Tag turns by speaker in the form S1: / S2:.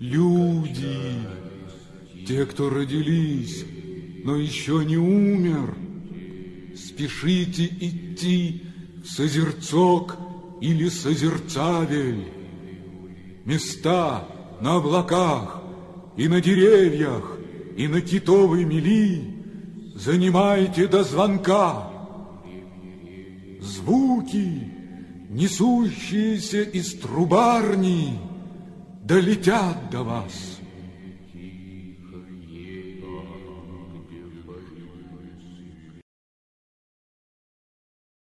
S1: Люди, те, кто родились, но еще не умер, спешите идти в Созерцок или Созерцавель. Места на облаках и на деревьях, и на китовой мели занимайте до звонка. Звуки, несущиеся из трубарни, долетят до вас.